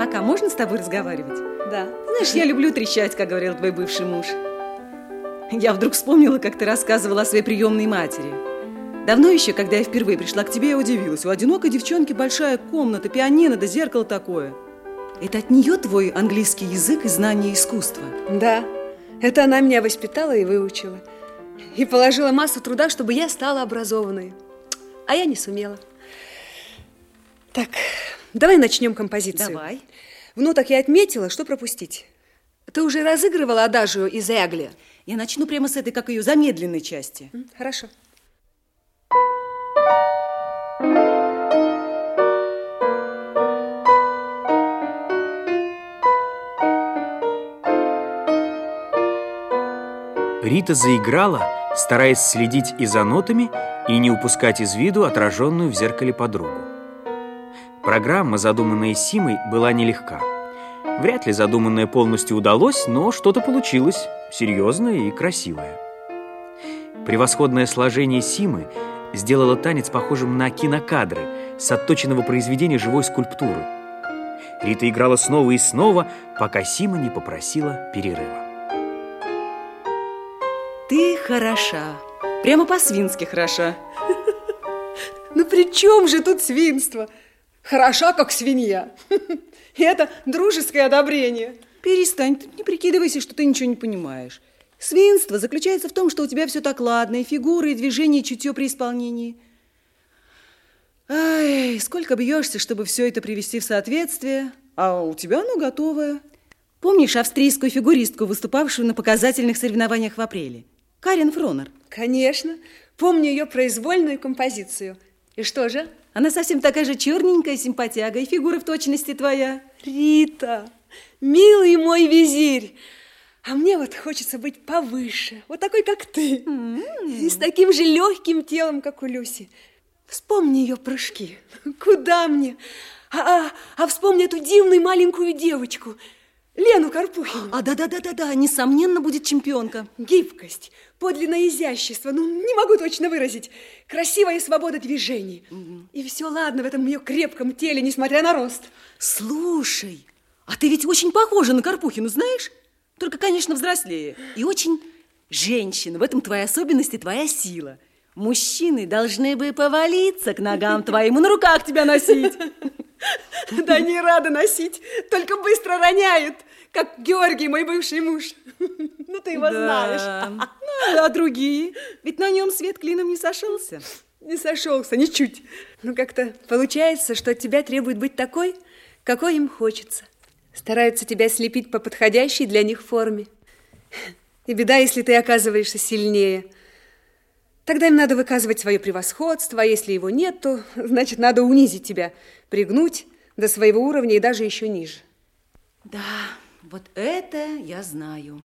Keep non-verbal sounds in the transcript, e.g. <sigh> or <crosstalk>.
А можно с тобой разговаривать? Да. Знаешь, я люблю трещать, как говорил твой бывший муж. Я вдруг вспомнила, как ты рассказывала о своей приемной матери. Давно еще, когда я впервые пришла к тебе, я удивилась. У одинокой девчонки большая комната, пианино да зеркало такое. Это от нее твой английский язык и знание искусства? Да. Это она меня воспитала и выучила. И положила массу труда, чтобы я стала образованной. А я не сумела. Так, давай начнем композицию. Давай. В нотах я отметила, что пропустить. Ты уже разыгрывала адажию из Эгли? Я начну прямо с этой, как ее, замедленной части. Хорошо. Рита заиграла, стараясь следить и за нотами, и не упускать из виду отраженную в зеркале подругу. Программа, задуманная Симой, была нелегка. Вряд ли задуманное полностью удалось, но что-то получилось, серьезное и красивое. Превосходное сложение Симы сделало танец похожим на кинокадры с отточенного произведения живой скульптуры. Рита играла снова и снова, пока Сима не попросила перерыва. Ты хороша. Прямо по-свински хороша. <laughs> Ну при чем же тут свинство? Хороша, как свинья. <laughs> И это дружеское одобрение. Перестань, ты не прикидывайся, что ты ничего не понимаешь. Свинство заключается в том, что у тебя все так ладно, и фигуры, и движения, и чутье при исполнении. Ай, сколько бьешься, чтобы все это привести в соответствие, а у тебя оно готовое. Помнишь австрийскую фигуристку, выступавшую на показательных соревнованиях в апреле? Карен Фронер. Конечно. Помню ее произвольную композицию. И что же? Она совсем такая же черненькая, симпатяга, и фигура в точности твоя. Рита, милый мой визирь, а мне вот хочется быть повыше, вот такой, как ты, mm -hmm. и с таким же легким телом, как у Люси. Вспомни ее прыжки. <laughs> Куда мне? А, а, а вспомни эту дивную маленькую девочку, Лену Карпухину. А, да-да-да-да-да, несомненно, будет чемпионка. Гибкость, подлинное изящество, ну, не могу точно выразить. Красивая свобода движений. Угу. И все ладно в этом ее крепком теле, несмотря на рост. Слушай, а ты ведь очень похожа на Карпухину, знаешь? Только, конечно, взрослее. И очень женщина. В этом твоя особенность и твоя сила. Мужчины должны бы повалиться к ногам твоим и на руках тебя носить. <laughs> Да не рада носить, только быстро роняют, как Георгий, мой бывший муж. <laughs> Ну, ты его знаешь. <laughs> Ну, а другие? Ведь на нем свет клином не сошелся. Не сошелся, ничуть. Ну, как-то получается, что от тебя требует быть такой, какой им хочется. Стараются тебя слепить по подходящей для них форме. И беда, если ты оказываешься сильнее. Тогда им надо выказывать свое превосходство, а если его нет, то, <laughs> значит, надо унизить тебя, пригнуть до своего уровня и даже еще ниже. Да, вот это я знаю.